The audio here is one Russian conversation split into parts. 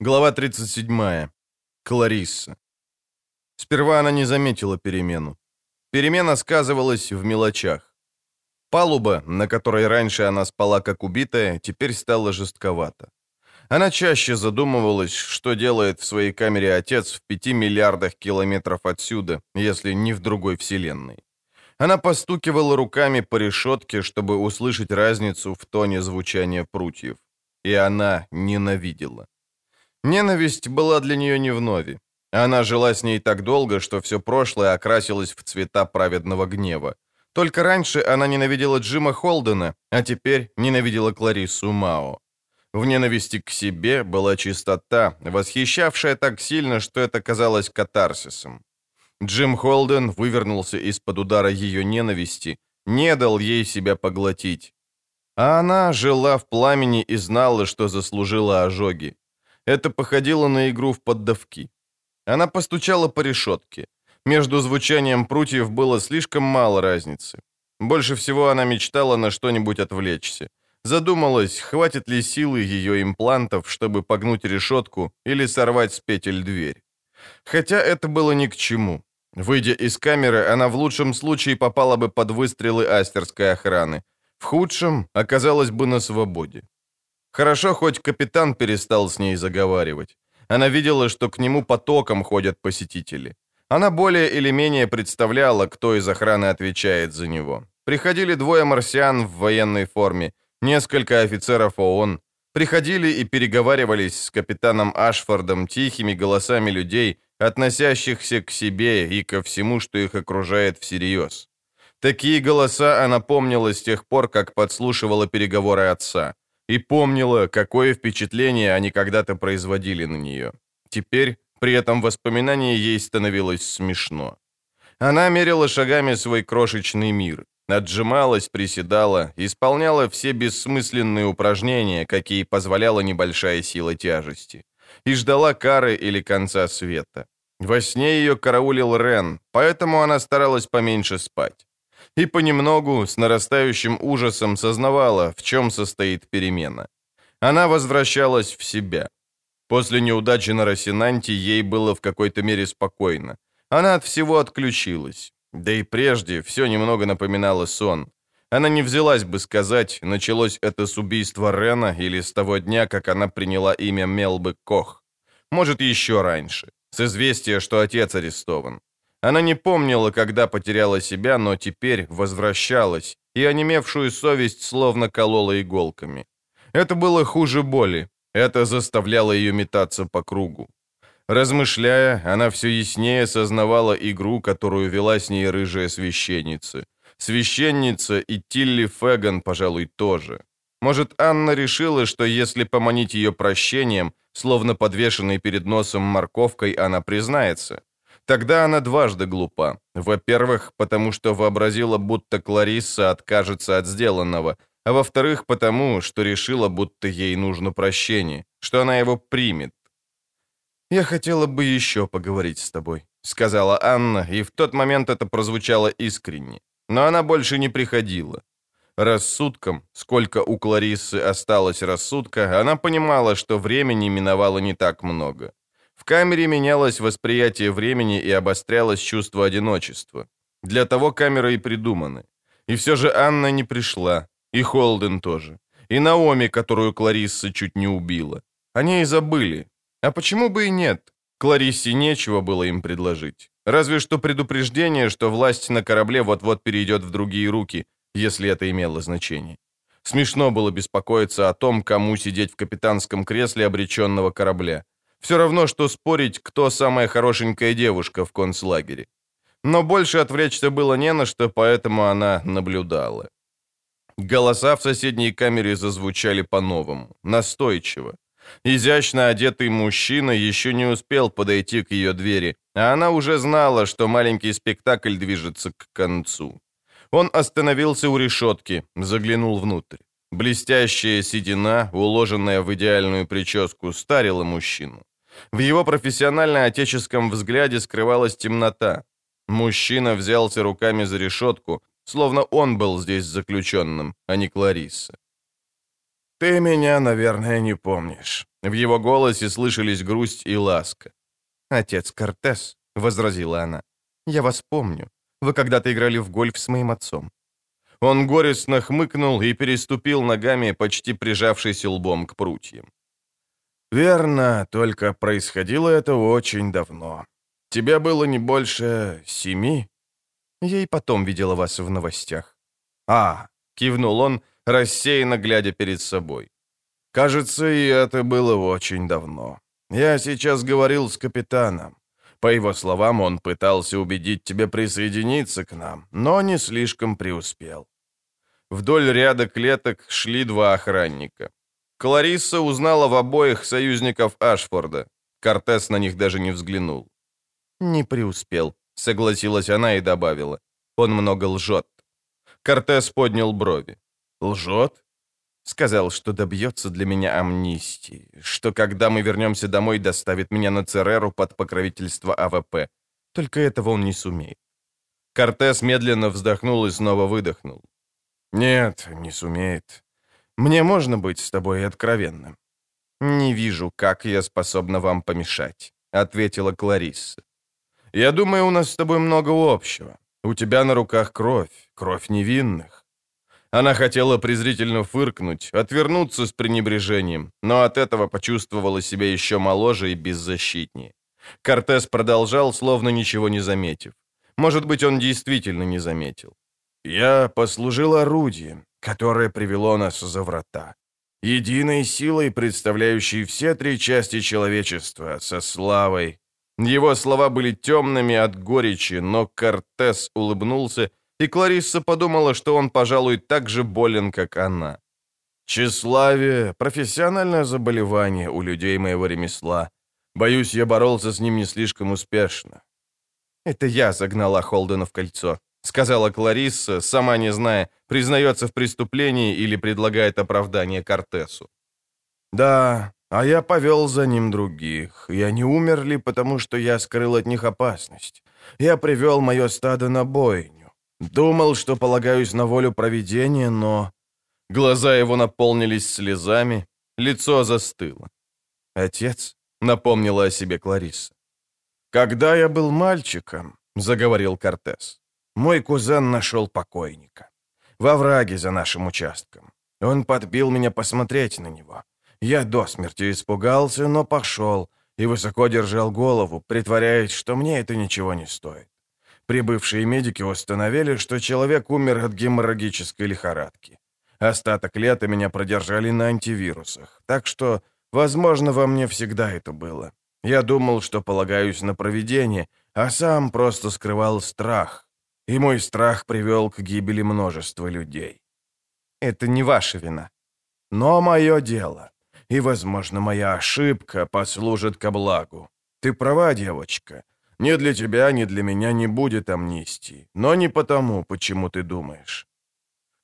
Глава 37. Кларисса. Сперва она не заметила перемену. Перемена сказывалась в мелочах. Палуба, на которой раньше она спала как убитая, теперь стала жестковата. Она чаще задумывалась, что делает в своей камере отец в пяти миллиардах километров отсюда, если не в другой вселенной. Она постукивала руками по решетке, чтобы услышать разницу в тоне звучания прутьев. И она ненавидела. Ненависть была для нее не вновь. Она жила с ней так долго, что все прошлое окрасилось в цвета праведного гнева. Только раньше она ненавидела Джима Холдена, а теперь ненавидела Клариссу Мао. В ненависти к себе была чистота, восхищавшая так сильно, что это казалось катарсисом. Джим Холден вывернулся из-под удара ее ненависти, не дал ей себя поглотить. А она жила в пламени и знала, что заслужила ожоги. Это походило на игру в поддавки. Она постучала по решетке. Между звучанием прутьев было слишком мало разницы. Больше всего она мечтала на что-нибудь отвлечься. Задумалась, хватит ли силы ее имплантов, чтобы погнуть решетку или сорвать с петель дверь. Хотя это было ни к чему. Выйдя из камеры, она в лучшем случае попала бы под выстрелы астерской охраны. В худшем оказалась бы на свободе. Хорошо, хоть капитан перестал с ней заговаривать. Она видела, что к нему потоком ходят посетители. Она более или менее представляла, кто из охраны отвечает за него. Приходили двое марсиан в военной форме, несколько офицеров ООН. Приходили и переговаривались с капитаном Ашфордом тихими голосами людей, относящихся к себе и ко всему, что их окружает всерьез. Такие голоса она помнила с тех пор, как подслушивала переговоры отца и помнила, какое впечатление они когда-то производили на нее. Теперь при этом воспоминании ей становилось смешно. Она мерила шагами свой крошечный мир, отжималась, приседала, исполняла все бессмысленные упражнения, какие позволяла небольшая сила тяжести, и ждала кары или конца света. Во сне ее караулил Рен, поэтому она старалась поменьше спать и понемногу, с нарастающим ужасом, сознавала, в чем состоит перемена. Она возвращалась в себя. После неудачи на Росинанте ей было в какой-то мере спокойно. Она от всего отключилась. Да и прежде все немного напоминало сон. Она не взялась бы сказать, началось это с убийства Рена или с того дня, как она приняла имя Мелбы Кох. Может, еще раньше, с известия, что отец арестован. Она не помнила, когда потеряла себя, но теперь возвращалась, и онемевшую совесть словно колола иголками. Это было хуже боли, это заставляло ее метаться по кругу. Размышляя, она все яснее сознавала игру, которую вела с ней рыжая священница. Священница и Тилли Феган, пожалуй, тоже. Может, Анна решила, что если поманить ее прощением, словно подвешенной перед носом морковкой, она признается. Тогда она дважды глупа. Во-первых, потому что вообразила, будто Кларисса откажется от сделанного, а во-вторых, потому что решила, будто ей нужно прощение, что она его примет. «Я хотела бы еще поговорить с тобой», — сказала Анна, и в тот момент это прозвучало искренне. Но она больше не приходила. Рассудком, сколько у Клариссы осталось рассудка, она понимала, что времени миновало не так много. В камере менялось восприятие времени и обострялось чувство одиночества. Для того камеры и придуманы. И все же Анна не пришла, и Холден тоже, и Наоми, которую Кларисса чуть не убила. Они и забыли. А почему бы и нет? Клариссе нечего было им предложить. Разве что предупреждение, что власть на корабле вот-вот перейдет в другие руки, если это имело значение. Смешно было беспокоиться о том, кому сидеть в капитанском кресле обреченного корабля. Все равно, что спорить, кто самая хорошенькая девушка в концлагере. Но больше отвлечься было не на что, поэтому она наблюдала. Голоса в соседней камере зазвучали по-новому, настойчиво. Изящно одетый мужчина еще не успел подойти к ее двери, а она уже знала, что маленький спектакль движется к концу. Он остановился у решетки, заглянул внутрь. Блестящая седина, уложенная в идеальную прическу, старила мужчину. В его профессионально-отеческом взгляде скрывалась темнота. Мужчина взялся руками за решетку, словно он был здесь заключенным, а не Кларисса. Ты меня, наверное, не помнишь». В его голосе слышались грусть и ласка. «Отец Кортес», — возразила она, — «я вас помню. Вы когда-то играли в гольф с моим отцом». Он горестно хмыкнул и переступил ногами, почти прижавшись лбом к прутьям. «Верно, только происходило это очень давно. Тебе было не больше семи?» «Я и потом видела вас в новостях». «А», — кивнул он, рассеянно глядя перед собой. «Кажется, и это было очень давно. Я сейчас говорил с капитаном. По его словам, он пытался убедить тебя присоединиться к нам, но не слишком преуспел. Вдоль ряда клеток шли два охранника. Кларисса узнала в обоих союзников Ашфорда. Кортес на них даже не взглянул. «Не преуспел», — согласилась она и добавила. «Он много лжет». Кортес поднял брови. «Лжет?» Сказал, что добьется для меня амнистии, что когда мы вернемся домой, доставит меня на Цереру под покровительство АВП. Только этого он не сумеет. Кортес медленно вздохнул и снова выдохнул. «Нет, не сумеет. Мне можно быть с тобой откровенным?» «Не вижу, как я способна вам помешать», — ответила Кларисса. «Я думаю, у нас с тобой много общего. У тебя на руках кровь, кровь невинных. Она хотела презрительно фыркнуть, отвернуться с пренебрежением, но от этого почувствовала себя еще моложе и беззащитнее. Кортес продолжал, словно ничего не заметив. Может быть, он действительно не заметил. «Я послужил орудием, которое привело нас за врата. Единой силой, представляющей все три части человечества, со славой». Его слова были темными от горечи, но Кортес улыбнулся и Кларисса подумала, что он, пожалуй, так же болен, как она. «Тщеславие — профессиональное заболевание у людей моего ремесла. Боюсь, я боролся с ним не слишком успешно». «Это я загнала Холдена в кольцо», — сказала Кларисса, сама не зная, признается в преступлении или предлагает оправдание Кортесу. «Да, а я повел за ним других, и они умерли, потому что я скрыл от них опасность. Я привел мое стадо на бой, Думал, что полагаюсь на волю провидения, но... Глаза его наполнились слезами, лицо застыло. «Отец», — напомнила о себе Клариса. «Когда я был мальчиком», — заговорил Кортес, — «мой кузен нашел покойника. Во враге за нашим участком. Он подбил меня посмотреть на него. Я до смерти испугался, но пошел и высоко держал голову, притворяясь, что мне это ничего не стоит. Прибывшие медики установили, что человек умер от геморрагической лихорадки. Остаток лета меня продержали на антивирусах, так что, возможно, во мне всегда это было. Я думал, что полагаюсь на провидение, а сам просто скрывал страх. И мой страх привел к гибели множества людей. Это не ваша вина. Но мое дело. И, возможно, моя ошибка послужит ко благу. Ты права, девочка. Ни для тебя, ни для меня не будет амнистии. Но не потому, почему ты думаешь».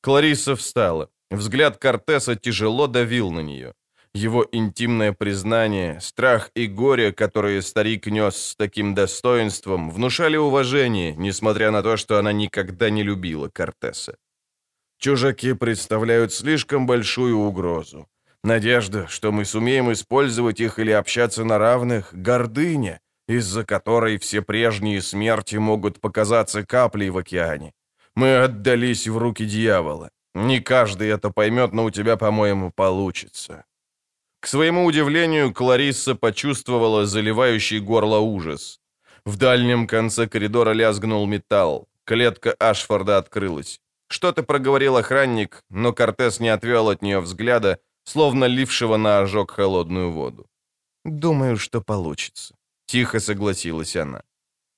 Клариса встала. Взгляд Кортеса тяжело давил на нее. Его интимное признание, страх и горе, которые старик нес с таким достоинством, внушали уважение, несмотря на то, что она никогда не любила Кортеса. Чужаки представляют слишком большую угрозу. Надежда, что мы сумеем использовать их или общаться на равных, гордыня, из-за которой все прежние смерти могут показаться каплей в океане. Мы отдались в руки дьявола. Не каждый это поймет, но у тебя, по-моему, получится». К своему удивлению, Кларисса почувствовала заливающий горло ужас. В дальнем конце коридора лязгнул металл. Клетка Ашфорда открылась. Что-то проговорил охранник, но Кортес не отвел от нее взгляда, словно лившего на ожог холодную воду. «Думаю, что получится». Тихо согласилась она.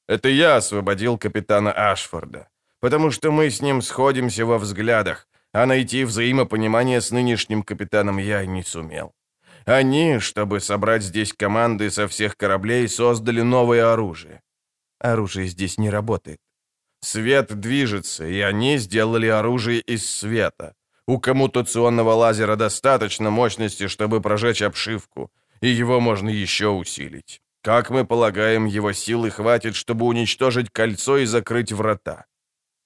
«Это я освободил капитана Ашфорда, потому что мы с ним сходимся во взглядах, а найти взаимопонимание с нынешним капитаном я не сумел. Они, чтобы собрать здесь команды со всех кораблей, создали новое оружие. Оружие здесь не работает. Свет движется, и они сделали оружие из света. У коммутационного лазера достаточно мощности, чтобы прожечь обшивку, и его можно еще усилить. Как мы полагаем, его силы хватит, чтобы уничтожить кольцо и закрыть врата.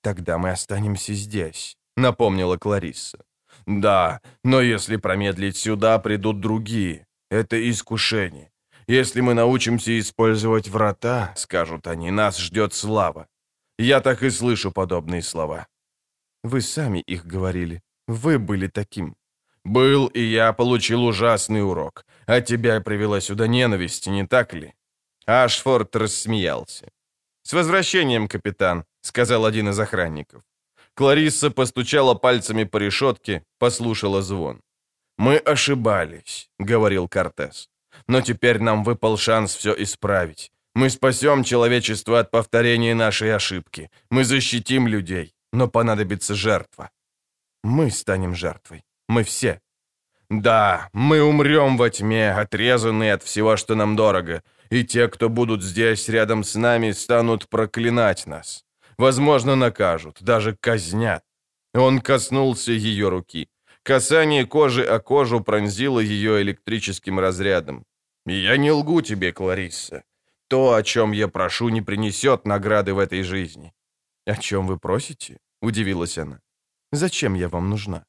Тогда мы останемся здесь, напомнила Кларисса. Да, но если промедлить сюда, придут другие. Это искушение. Если мы научимся использовать врата, скажут они, нас ждет слава. Я так и слышу подобные слова. Вы сами их говорили. Вы были таким. Был, и я получил ужасный урок. А тебя привела сюда ненависть, не так ли? Ашфорд рассмеялся. «С возвращением, капитан», — сказал один из охранников. Кларисса постучала пальцами по решетке, послушала звон. «Мы ошибались», — говорил Кортес. «Но теперь нам выпал шанс все исправить. Мы спасем человечество от повторения нашей ошибки. Мы защитим людей, но понадобится жертва». «Мы станем жертвой. Мы все». «Да, мы умрем во тьме, отрезанные от всего, что нам дорого, и те, кто будут здесь рядом с нами, станут проклинать нас. Возможно, накажут, даже казнят. Он коснулся ее руки. Касание кожи о кожу пронзило ее электрическим разрядом. «Я не лгу тебе, Кларисса. То, о чем я прошу, не принесет награды в этой жизни». «О чем вы просите?» — удивилась она. «Зачем я вам нужна?»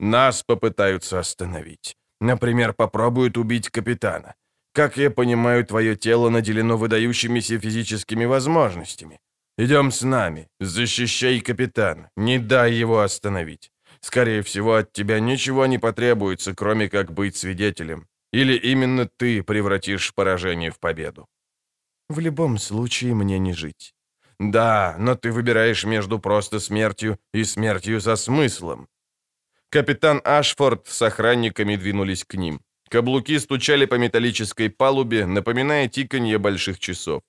«Нас попытаются остановить. Например, попробуют убить капитана. Как я понимаю, твое тело наделено выдающимися физическими возможностями. Идем с нами. Защищай капитана. Не дай его остановить. Скорее всего, от тебя ничего не потребуется, кроме как быть свидетелем. Или именно ты превратишь поражение в победу. В любом случае мне не жить. Да, но ты выбираешь между просто смертью и смертью со смыслом. Капитан Ашфорд с охранниками двинулись к ним. Каблуки стучали по металлической палубе, напоминая тиканье больших часов.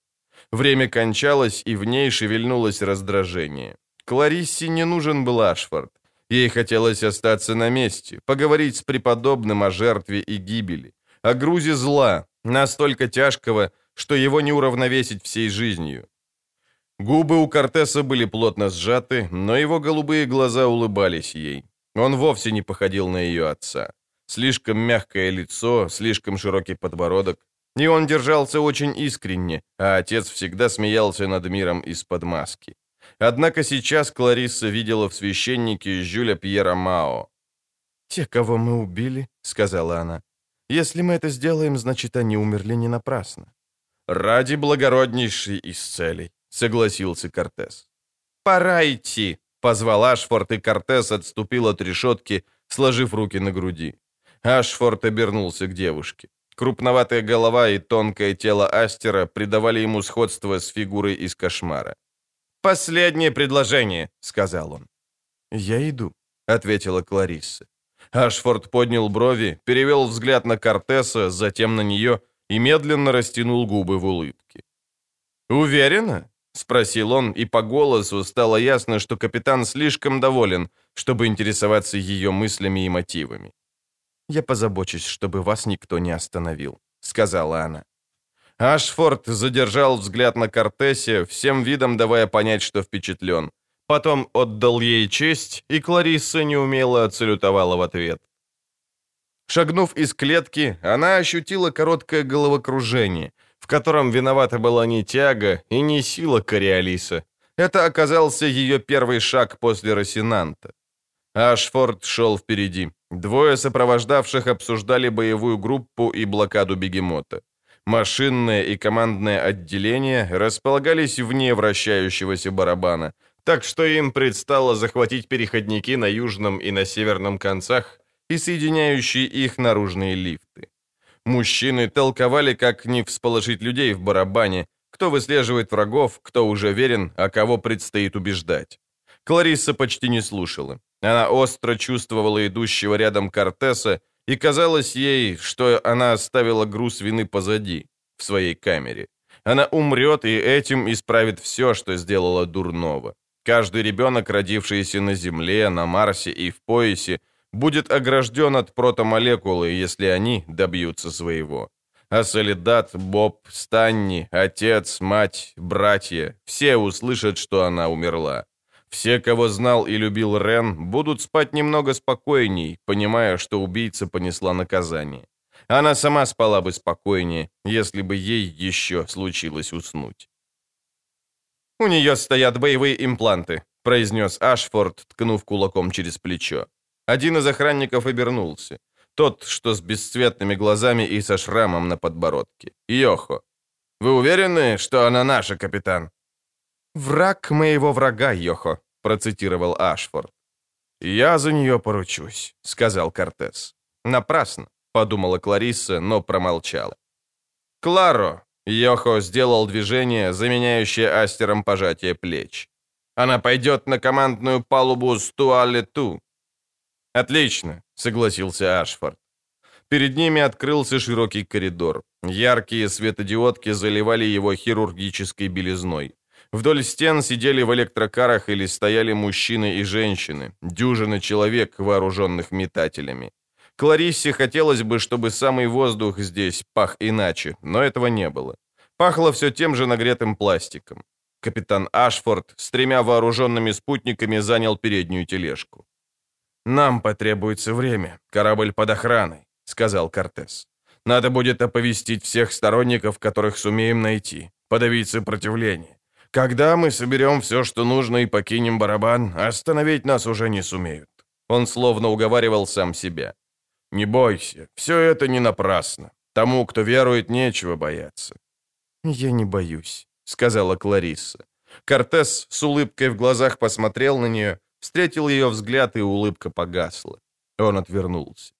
Время кончалось, и в ней шевельнулось раздражение. Клариссе не нужен был Ашфорд. Ей хотелось остаться на месте, поговорить с преподобным о жертве и гибели, о грузе зла, настолько тяжкого, что его не уравновесить всей жизнью. Губы у Кортеса были плотно сжаты, но его голубые глаза улыбались ей. Он вовсе не походил на ее отца. Слишком мягкое лицо, слишком широкий подбородок. И он держался очень искренне, а отец всегда смеялся над миром из-под маски. Однако сейчас Кларисса видела в священнике Жюля Пьера Мао. «Те, кого мы убили», — сказала она, — «если мы это сделаем, значит, они умерли не напрасно». «Ради благороднейшей из целей», — согласился Кортес. «Пора идти», — позвал Ашфорд, и Кортес отступил от решетки, сложив руки на груди. Ашфорд обернулся к девушке. Крупноватая голова и тонкое тело Астера придавали ему сходство с фигурой из кошмара. «Последнее предложение», — сказал он. «Я иду», — ответила Кларисса. Ашфорд поднял брови, перевел взгляд на Кортеса, затем на нее и медленно растянул губы в улыбке. «Уверена?» — спросил он, и по голосу стало ясно, что капитан слишком доволен, чтобы интересоваться ее мыслями и мотивами. «Я позабочусь, чтобы вас никто не остановил», — сказала она. Ашфорд задержал взгляд на Кортесе, всем видом давая понять, что впечатлен. Потом отдал ей честь, и Кларисса неумело отсалютовала в ответ. Шагнув из клетки, она ощутила короткое головокружение, в котором виновата была не тяга и не сила Кориолиса. Это оказался ее первый шаг после Росинанта. Ашфорд шел впереди. Двое сопровождавших обсуждали боевую группу и блокаду бегемота. Машинное и командное отделение располагались вне вращающегося барабана, так что им предстало захватить переходники на южном и на северном концах и соединяющие их наружные лифты. Мужчины толковали, как не всполошить людей в барабане, кто выслеживает врагов, кто уже верен, а кого предстоит убеждать. Кларисса почти не слушала. Она остро чувствовала идущего рядом Кортеса, и казалось ей, что она оставила груз вины позади, в своей камере. Она умрет и этим исправит все, что сделала дурного. Каждый ребенок, родившийся на Земле, на Марсе и в поясе, будет огражден от протомолекулы, если они добьются своего. А Солидат, Боб, Станни, отец, мать, братья – все услышат, что она умерла. Все, кого знал и любил Рен, будут спать немного спокойней, понимая, что убийца понесла наказание. Она сама спала бы спокойнее, если бы ей еще случилось уснуть. «У нее стоят боевые импланты», — произнес Ашфорд, ткнув кулаком через плечо. Один из охранников обернулся. Тот, что с бесцветными глазами и со шрамом на подбородке. Йохо. «Вы уверены, что она наша, капитан?» «Враг моего врага, Йохо», — процитировал Ашфорд. «Я за нее поручусь», — сказал Кортес. «Напрасно», — подумала Кларисса, но промолчала. «Кларо!» — Йохо сделал движение, заменяющее астером пожатие плеч. «Она пойдет на командную палубу с Туалету». «Отлично», — согласился Ашфорд. Перед ними открылся широкий коридор. Яркие светодиодки заливали его хирургической белизной. Вдоль стен сидели в электрокарах или стояли мужчины и женщины, дюжины человек, вооруженных метателями. Клариссе хотелось бы, чтобы самый воздух здесь пах иначе, но этого не было. Пахло все тем же нагретым пластиком. Капитан Ашфорд с тремя вооруженными спутниками занял переднюю тележку. «Нам потребуется время. Корабль под охраной», — сказал Кортес. «Надо будет оповестить всех сторонников, которых сумеем найти, подавить сопротивление. Когда мы соберем все, что нужно, и покинем барабан, остановить нас уже не сумеют». Он словно уговаривал сам себя. «Не бойся, все это не напрасно. Тому, кто верует, нечего бояться». «Я не боюсь», — сказала Кларисса. Кортес с улыбкой в глазах посмотрел на нее, встретил ее взгляд, и улыбка погасла. Он отвернулся.